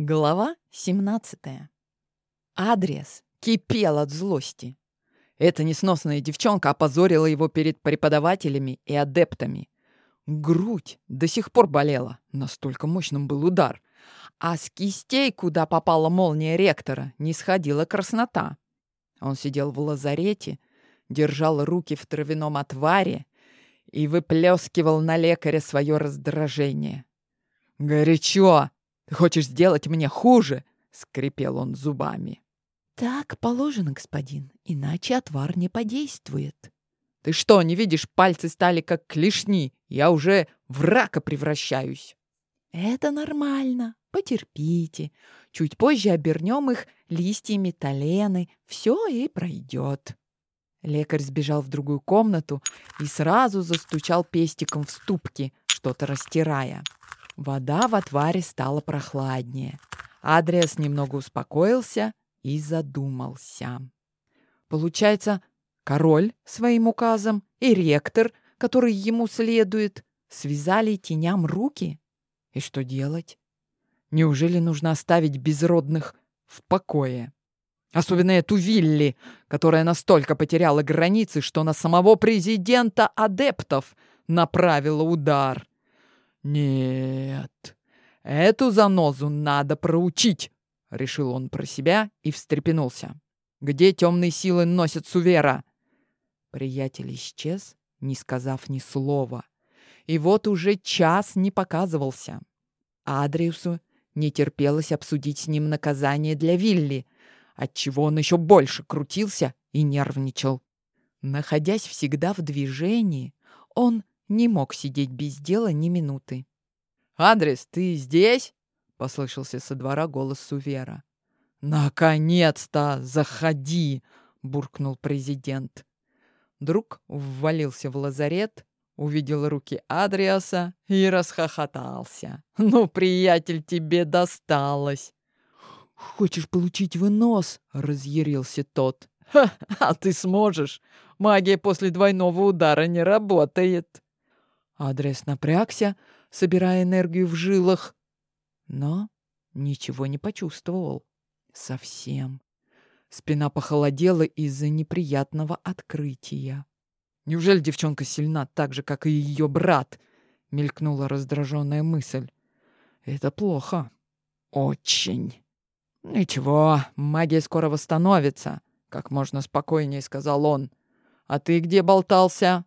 Глава 17. Адрес кипел от злости. Эта несносная девчонка опозорила его перед преподавателями и адептами. Грудь до сих пор болела, настолько мощным был удар. А с кистей, куда попала молния ректора, не сходила краснота. Он сидел в лазарете, держал руки в травяном отваре и выплескивал на лекаря свое раздражение. «Горячо!» Ты хочешь сделать мне хуже?» — скрипел он зубами. «Так положено, господин, иначе отвар не подействует». «Ты что, не видишь, пальцы стали как клешни? Я уже в рака превращаюсь». «Это нормально. Потерпите. Чуть позже обернем их листьями толены. Все и пройдет». Лекарь сбежал в другую комнату и сразу застучал пестиком в ступки, что-то растирая. Вода в отваре стала прохладнее. Адриас немного успокоился и задумался. Получается, король своим указом и ректор, который ему следует, связали теням руки? И что делать? Неужели нужно оставить безродных в покое? Особенно эту Вилли, которая настолько потеряла границы, что на самого президента адептов направила удар. «Нет, эту занозу надо проучить», — решил он про себя и встрепенулся. «Где темные силы носят Сувера?» Приятель исчез, не сказав ни слова. И вот уже час не показывался. Адриусу не терпелось обсудить с ним наказание для Вилли, отчего он еще больше крутился и нервничал. Находясь всегда в движении, он не мог сидеть без дела ни минуты. «Адрес, ты здесь?» — послышался со двора голос Сувера. «Наконец-то! Заходи!» — буркнул президент. Друг ввалился в лазарет, увидел руки Адриаса и расхохотался. «Ну, приятель, тебе досталось!» «Хочешь получить вынос?» — разъярился тот. «Ха, а ты сможешь! Магия после двойного удара не работает!» Адрес напрягся, собирая энергию в жилах, но ничего не почувствовал. Совсем. Спина похолодела из-за неприятного открытия. «Неужели девчонка сильна так же, как и ее брат?» — мелькнула раздраженная мысль. «Это плохо. Очень». «Ничего, магия скоро восстановится», — как можно спокойнее сказал он. «А ты где болтался?»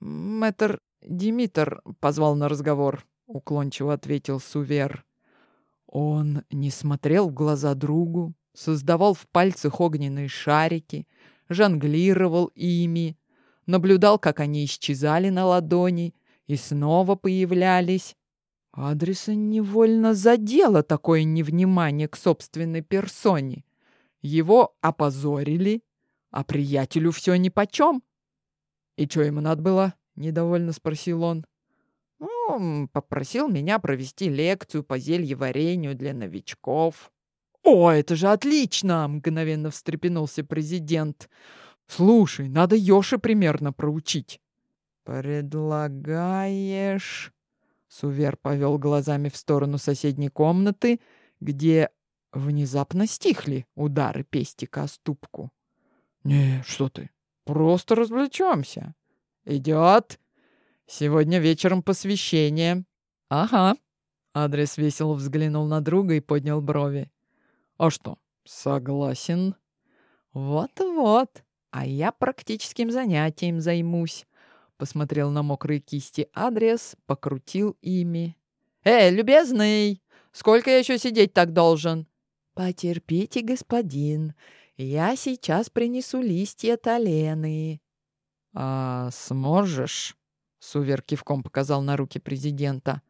«Мэтр Димитр позвал на разговор», — уклончиво ответил Сувер. Он не смотрел в глаза другу, создавал в пальцах огненные шарики, жонглировал ими, наблюдал, как они исчезали на ладони и снова появлялись. Адреса невольно задело такое невнимание к собственной персоне. Его опозорили, а приятелю все нипочем. И что ему надо было? Недовольно спросил он. Ну, попросил меня провести лекцию по зельеварению для новичков. «О, это же отлично!» — мгновенно встрепенулся президент. «Слушай, надо Ёши примерно проучить». «Предлагаешь...» Сувер повел глазами в сторону соседней комнаты, где внезапно стихли удары пестика о ступку. «Не, что ты, просто развлечемся. «Идет. Сегодня вечером посвящение». «Ага». Адрес весело взглянул на друга и поднял брови. «А что, согласен?» «Вот-вот. А я практическим занятием займусь». Посмотрел на мокрые кисти адрес, покрутил ими. «Эй, любезный, сколько я еще сидеть так должен?» «Потерпите, господин. Я сейчас принесу листья толены». «А сможешь?» — Сувер кивком показал на руки президента.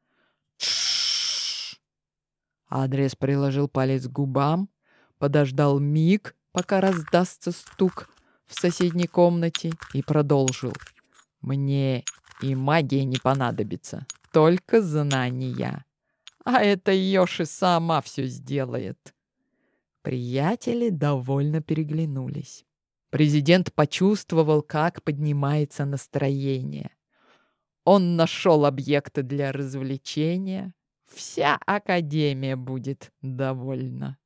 «Тш-ш-ш!» Адрес приложил палец к губам, подождал миг, пока раздастся стук в соседней комнате, и продолжил. «Мне и магия не понадобится, только знания. А это Йоши сама все сделает». Приятели довольно переглянулись. Президент почувствовал, как поднимается настроение. Он нашел объекты для развлечения, Вся Академия будет довольна.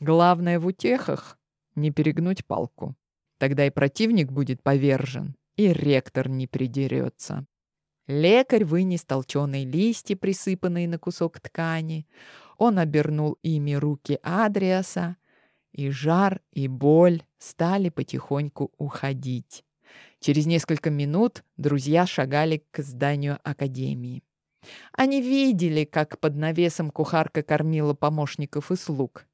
Главное в утехах — не перегнуть палку. Тогда и противник будет повержен, и ректор не придерется. Лекарь вынес толченые листья, присыпанные на кусок ткани. Он обернул ими руки Адриаса, и жар, и боль стали потихоньку уходить. Через несколько минут друзья шагали к зданию академии. Они видели, как под навесом кухарка кормила помощников и слуг.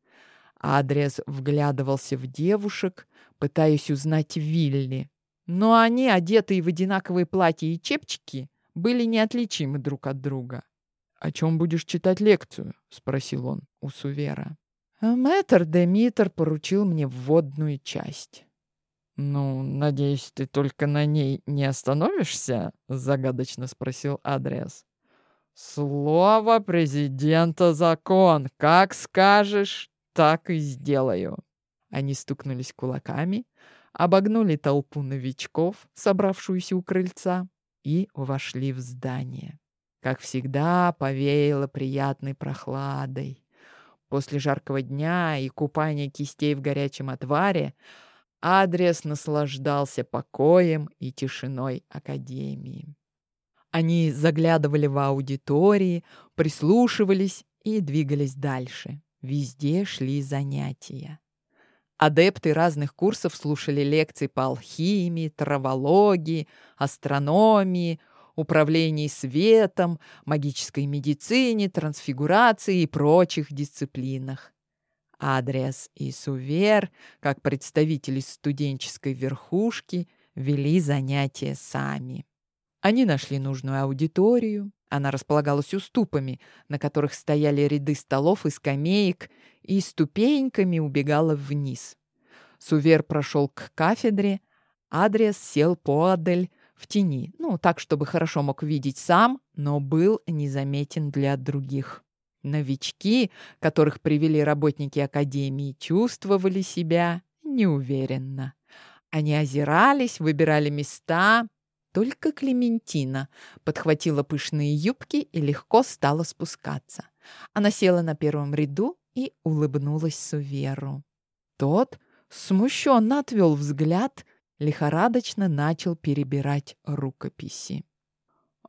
Адриас вглядывался в девушек, пытаясь узнать Вилли. Но они, одетые в одинаковые платья и чепчики, были неотличимы друг от друга. «О чем будешь читать лекцию?» — спросил он у Сувера. «Мэтр Демитр поручил мне вводную часть». «Ну, надеюсь, ты только на ней не остановишься?» — загадочно спросил Адриас. «Слово президента закон. Как скажешь, так и сделаю». Они стукнулись кулаками, обогнули толпу новичков, собравшуюся у крыльца, и вошли в здание. Как всегда, повеяло приятной прохладой. После жаркого дня и купания кистей в горячем отваре Адрес наслаждался покоем и тишиной Академии. Они заглядывали в аудитории, прислушивались и двигались дальше. Везде шли занятия. Адепты разных курсов слушали лекции по алхимии, травологии, астрономии, управлении светом, магической медицине, трансфигурации и прочих дисциплинах. Адриас и Сувер, как представители студенческой верхушки, вели занятия сами. Они нашли нужную аудиторию. Она располагалась уступами, на которых стояли ряды столов и скамеек, и ступеньками убегала вниз. Сувер прошел к кафедре, Адриас сел поодаль в тени, ну, так, чтобы хорошо мог видеть сам, но был незаметен для других. Новички, которых привели работники академии, чувствовали себя неуверенно. Они озирались, выбирали места. Только Клементина подхватила пышные юбки и легко стала спускаться. Она села на первом ряду и улыбнулась Суверу. Тот смущенно отвел взгляд, лихорадочно начал перебирать рукописи.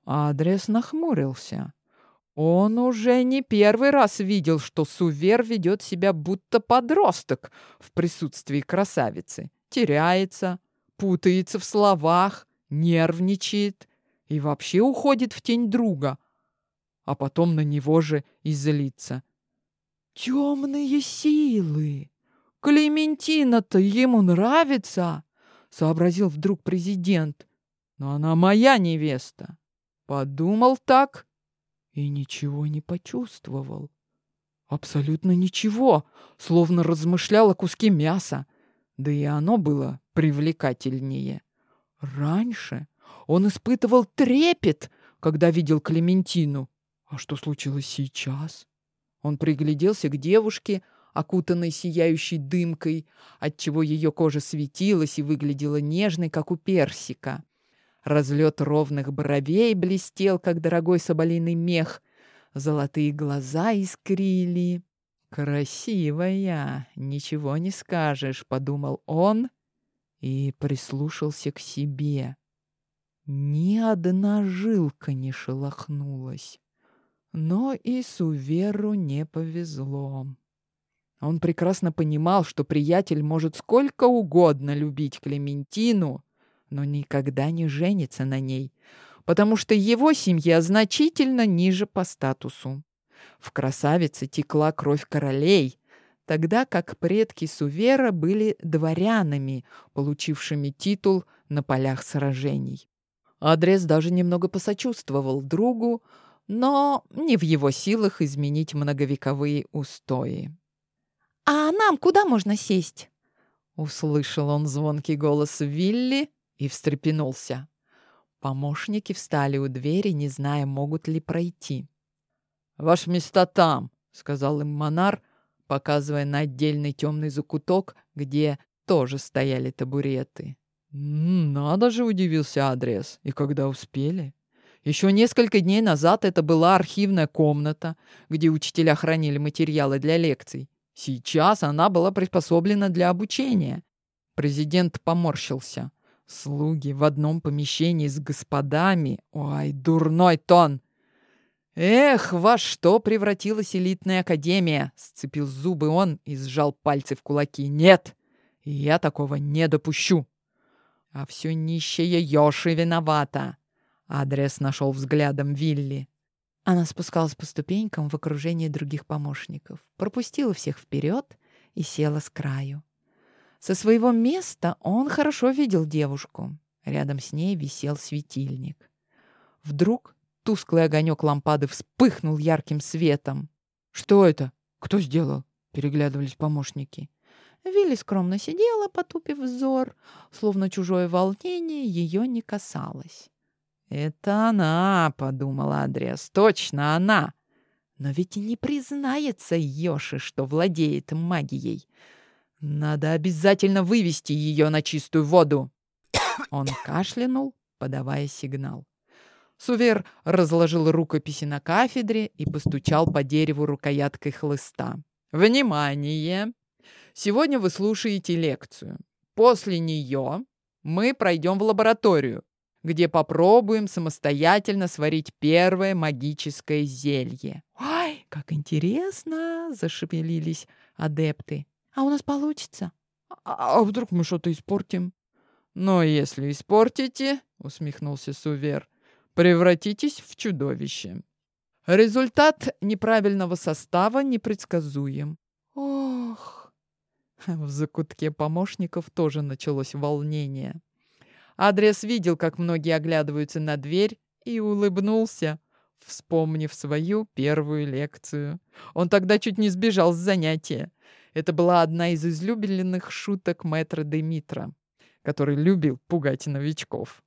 Адриас нахмурился. Он уже не первый раз видел, что Сувер ведет себя будто подросток в присутствии красавицы. Теряется, путается в словах, нервничает и вообще уходит в тень друга, а потом на него же и злится. «Темные силы! Клементина-то ему нравится!» — сообразил вдруг президент. «Но она моя невеста!» Подумал так и ничего не почувствовал. Абсолютно ничего, словно размышлял о куске мяса. Да и оно было привлекательнее. Раньше он испытывал трепет, когда видел Клементину. А что случилось сейчас? Он пригляделся к девушке, окутанной сияющей дымкой, отчего ее кожа светилась и выглядела нежной, как у персика. Разлет ровных бровей блестел, как дорогой соболиный мех. Золотые глаза искрили. «Красивая, ничего не скажешь», — подумал он и прислушался к себе. Ни одна жилка не шелохнулась. Но и Суверу не повезло. Он прекрасно понимал, что приятель может сколько угодно любить Клементину, но никогда не женится на ней, потому что его семья значительно ниже по статусу. В красавице текла кровь королей, тогда как предки Сувера были дворянами, получившими титул на полях сражений. Адрес даже немного посочувствовал другу, но не в его силах изменить многовековые устои. «А нам куда можно сесть?» Услышал он звонкий голос Вилли, и встрепенулся. Помощники встали у двери, не зная, могут ли пройти. «Ваши места там», — сказал им Монар, показывая на отдельный темный закуток, где тоже стояли табуреты. «Надо же», — удивился адрес. «И когда успели?» Еще несколько дней назад это была архивная комната, где учителя хранили материалы для лекций. Сейчас она была приспособлена для обучения. Президент поморщился. Слуги в одном помещении с господами. Ой, дурной тон! «Эх, во что превратилась элитная академия!» Сцепил зубы он и сжал пальцы в кулаки. «Нет, я такого не допущу!» А все нищая Йоши виновата. Адрес нашел взглядом Вилли. Она спускалась по ступенькам в окружении других помощников, пропустила всех вперед и села с краю. Со своего места он хорошо видел девушку. Рядом с ней висел светильник. Вдруг тусклый огонек лампады вспыхнул ярким светом. «Что это? Кто сделал?» — переглядывались помощники. Вилли скромно сидела, потупив взор, словно чужое волнение ее не касалось. «Это она», — подумала Адриас, — «точно она». Но ведь и не признается Йоши, что владеет магией. Надо обязательно вывести ее на чистую воду. Он кашлянул, подавая сигнал. Сувер разложил рукописи на кафедре и постучал по дереву рукояткой хлыста. «Внимание! Сегодня вы слушаете лекцию. После нее мы пройдем в лабораторию где попробуем самостоятельно сварить первое магическое зелье. «Ой, как интересно!» — зашевелились адепты. «А у нас получится?» «А, а вдруг мы что-то испортим?» «Но если испортите, — усмехнулся Сувер, — превратитесь в чудовище. Результат неправильного состава непредсказуем». «Ох!» В закутке помощников тоже началось волнение. Адриас видел, как многие оглядываются на дверь, и улыбнулся, вспомнив свою первую лекцию. Он тогда чуть не сбежал с занятия. Это была одна из излюбленных шуток мэтра Демитра, который любил пугать новичков.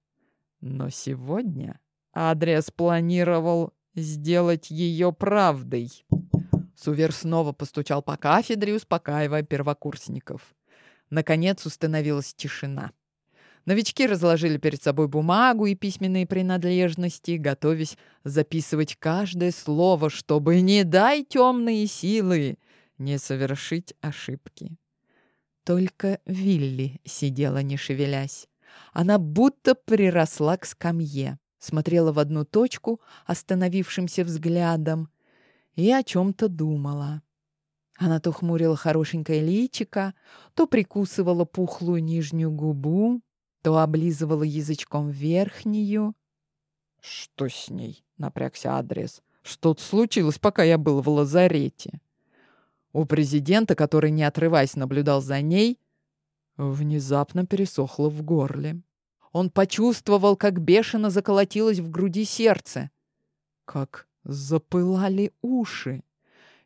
Но сегодня Адриас планировал сделать ее правдой. Сувер снова постучал по кафедре, успокаивая первокурсников. Наконец установилась тишина. Новички разложили перед собой бумагу и письменные принадлежности, готовясь записывать каждое слово, чтобы, не дай темные силы, не совершить ошибки. Только Вилли сидела, не шевелясь. Она будто приросла к скамье, смотрела в одну точку остановившимся взглядом и о чем-то думала. Она то хмурила хорошенькое личико, то прикусывала пухлую нижнюю губу, то облизывала язычком верхнюю. «Что с ней?» — напрягся адрес. «Что-то случилось, пока я был в лазарете». У президента, который, не отрываясь, наблюдал за ней, внезапно пересохло в горле. Он почувствовал, как бешено заколотилось в груди сердце, как запылали уши.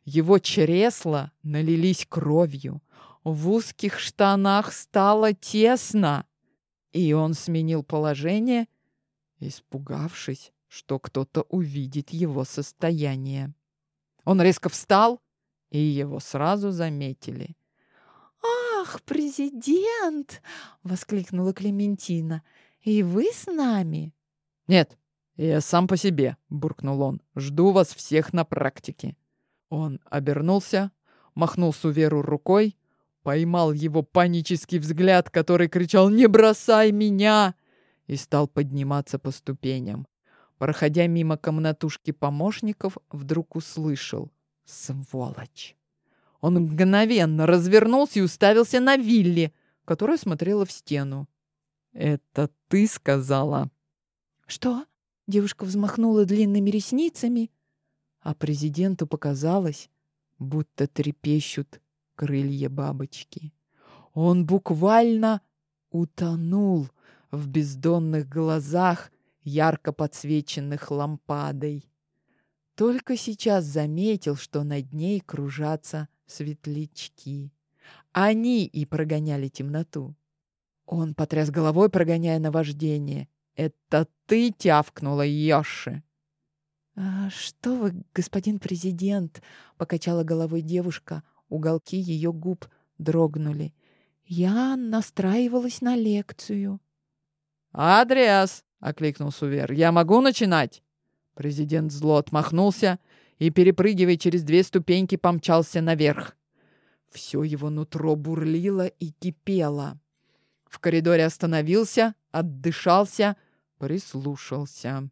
Его чресла налились кровью. В узких штанах стало тесно. И он сменил положение, испугавшись, что кто-то увидит его состояние. Он резко встал, и его сразу заметили. «Ах, президент!» — воскликнула Клементина. «И вы с нами?» «Нет, я сам по себе», — буркнул он. «Жду вас всех на практике». Он обернулся, махнул Суверу рукой, поймал его панический взгляд, который кричал «Не бросай меня!» и стал подниматься по ступеням. Проходя мимо комнатушки помощников, вдруг услышал «Сволочь!». Он мгновенно развернулся и уставился на Вилли, которая смотрела в стену. «Это ты сказала?» «Что?» Девушка взмахнула длинными ресницами, а президенту показалось, будто трепещут крылья бабочки. Он буквально утонул в бездонных глазах, ярко подсвеченных лампадой. Только сейчас заметил, что над ней кружатся светлячки. Они и прогоняли темноту. Он потряс головой, прогоняя наваждение. «Это ты тявкнула, Йоши!» «А «Что вы, господин президент?» — покачала головой девушка, Уголки ее губ дрогнули. Я настраивалась на лекцию. «Адриас!» — окликнул Сувер. «Я могу начинать?» Президент зло отмахнулся и, перепрыгивая через две ступеньки, помчался наверх. Все его нутро бурлило и кипело. В коридоре остановился, отдышался, прислушался.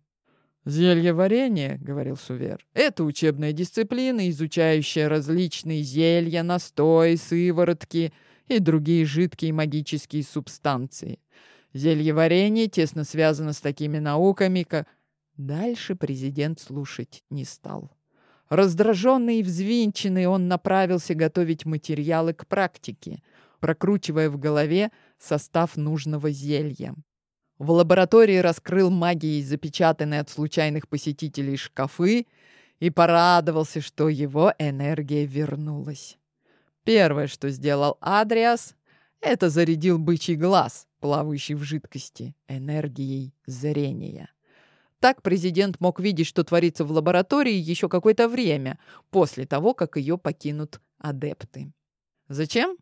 «Зельеварение», — говорил Сувер, — «это учебная дисциплина, изучающая различные зелья, настои, сыворотки и другие жидкие магические субстанции. Зелье варенье тесно связано с такими науками, как...» Дальше президент слушать не стал. Раздраженный и взвинченный он направился готовить материалы к практике, прокручивая в голове состав нужного зелья. В лаборатории раскрыл магией запечатанные от случайных посетителей шкафы и порадовался, что его энергия вернулась. Первое, что сделал Адриас, это зарядил бычий глаз, плавающий в жидкости, энергией зрения. Так президент мог видеть, что творится в лаборатории еще какое-то время после того, как ее покинут адепты. Зачем?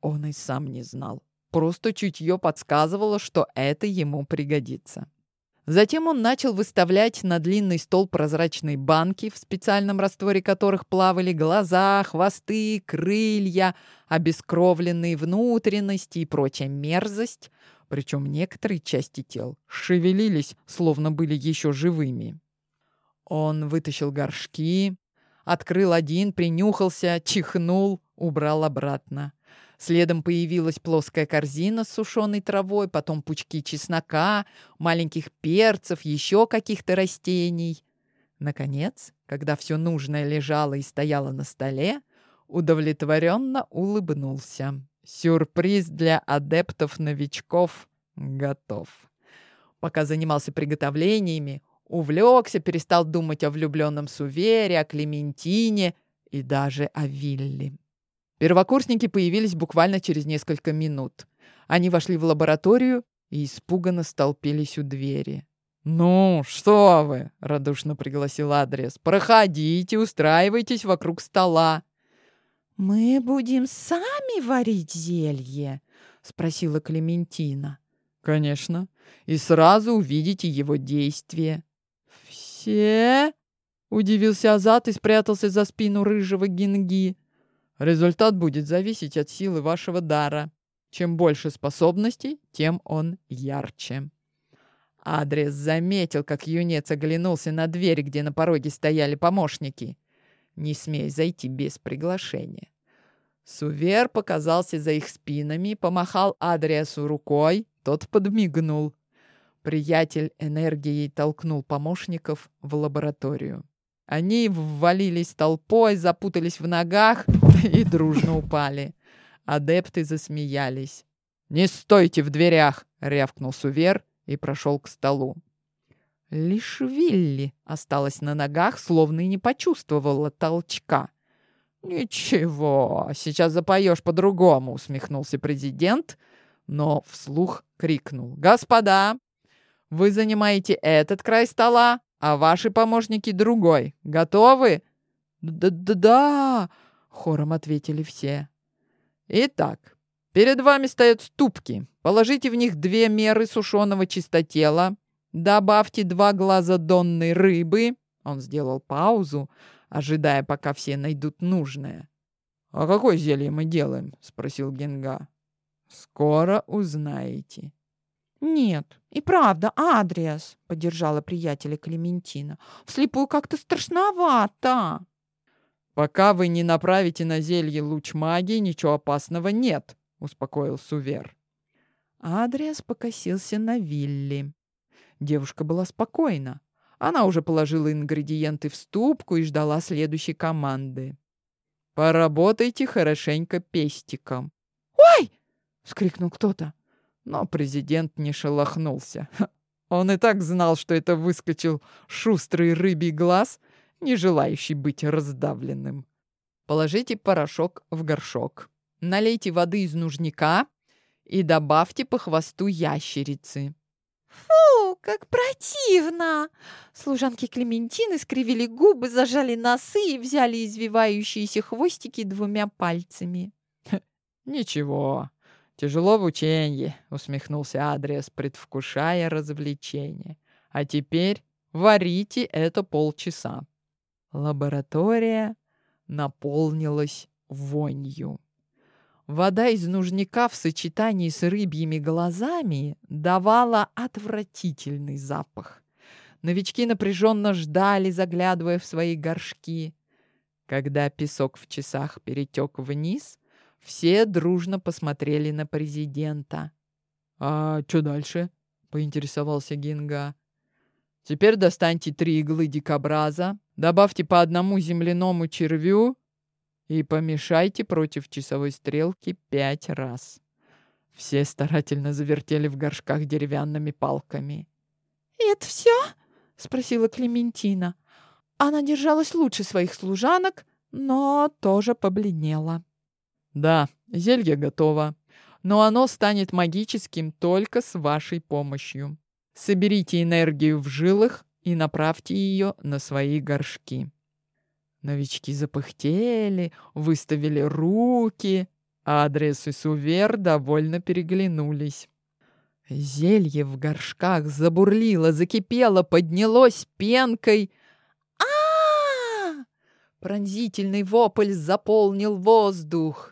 Он и сам не знал. Просто чутье подсказывало, что это ему пригодится. Затем он начал выставлять на длинный стол прозрачные банки, в специальном растворе которых плавали глаза, хвосты, крылья, обескровленные внутренности и прочая мерзость, причем некоторые части тел шевелились, словно были еще живыми. Он вытащил горшки, открыл один, принюхался, чихнул, убрал обратно. Следом появилась плоская корзина с сушеной травой, потом пучки чеснока, маленьких перцев, еще каких-то растений. Наконец, когда все нужное лежало и стояло на столе, удовлетворенно улыбнулся. Сюрприз для адептов-новичков готов. Пока занимался приготовлениями, увлекся, перестал думать о влюбленном Сувере, о Клементине и даже о Вилле. Первокурсники появились буквально через несколько минут. Они вошли в лабораторию и испуганно столпились у двери. «Ну, что вы!» — радушно пригласил адрес. «Проходите, устраивайтесь вокруг стола». «Мы будем сами варить зелье?» — спросила Клементина. «Конечно. И сразу увидите его действие». «Все?» — удивился Азат и спрятался за спину рыжего гинги. Результат будет зависеть от силы вашего дара. Чем больше способностей, тем он ярче. Адрес заметил, как юнец оглянулся на дверь, где на пороге стояли помощники. Не смей зайти без приглашения. Сувер показался за их спинами, помахал Адриасу рукой, тот подмигнул. Приятель энергией толкнул помощников в лабораторию. Они ввалились толпой, запутались в ногах и дружно упали. Адепты засмеялись. «Не стойте в дверях!» — рявкнул Сувер и прошел к столу. Лишь Вилли осталась на ногах, словно и не почувствовала толчка. «Ничего, сейчас запоешь по-другому», — усмехнулся президент, но вслух крикнул. «Господа, вы занимаете этот край стола, а ваши помощники другой. Готовы?» «Да-да-да!» — хором ответили все. «Итак, перед вами стоят ступки. Положите в них две меры сушеного чистотела, добавьте два глаза донной рыбы». Он сделал паузу, ожидая, пока все найдут нужное. «А какое зелье мы делаем?» — спросил Генга. «Скоро узнаете». «Нет, и правда, Адриас», — поддержала приятеля Клементина. «Вслепую как-то страшновато». «Пока вы не направите на зелье луч магии, ничего опасного нет», — успокоил Сувер. Адриас покосился на Вилли. Девушка была спокойна. Она уже положила ингредиенты в ступку и ждала следующей команды. «Поработайте хорошенько пестиком». «Ой!» — вскрикнул кто-то. Но президент не шелохнулся. Он и так знал, что это выскочил шустрый рыбий глаз, не желающий быть раздавленным. Положите порошок в горшок. Налейте воды из нужника и добавьте по хвосту ящерицы. «Фу, как противно!» Служанки Клементины скривили губы, зажали носы и взяли извивающиеся хвостики двумя пальцами. «Ничего, «Тяжело в ученье», — усмехнулся Адриас, предвкушая развлечение. «А теперь варите это полчаса». Лаборатория наполнилась вонью. Вода из нужника в сочетании с рыбьими глазами давала отвратительный запах. Новички напряженно ждали, заглядывая в свои горшки. Когда песок в часах перетек вниз, все дружно посмотрели на президента. «А что дальше?» — поинтересовался Гинга. «Теперь достаньте три иглы дикобраза, добавьте по одному земляному червю и помешайте против часовой стрелки пять раз». Все старательно завертели в горшках деревянными палками. «И это все?» — спросила Клементина. Она держалась лучше своих служанок, но тоже побледнела. Да, зелье готово, но оно станет магическим только с вашей помощью. Соберите энергию в жилах и направьте ее на свои горшки. Новички запыхтели, выставили руки. Адриас и Сувер довольно переглянулись. Зелье в горшках забурлило, закипело, поднялось пенкой. а, -а, Пронзительный вопль заполнил воздух.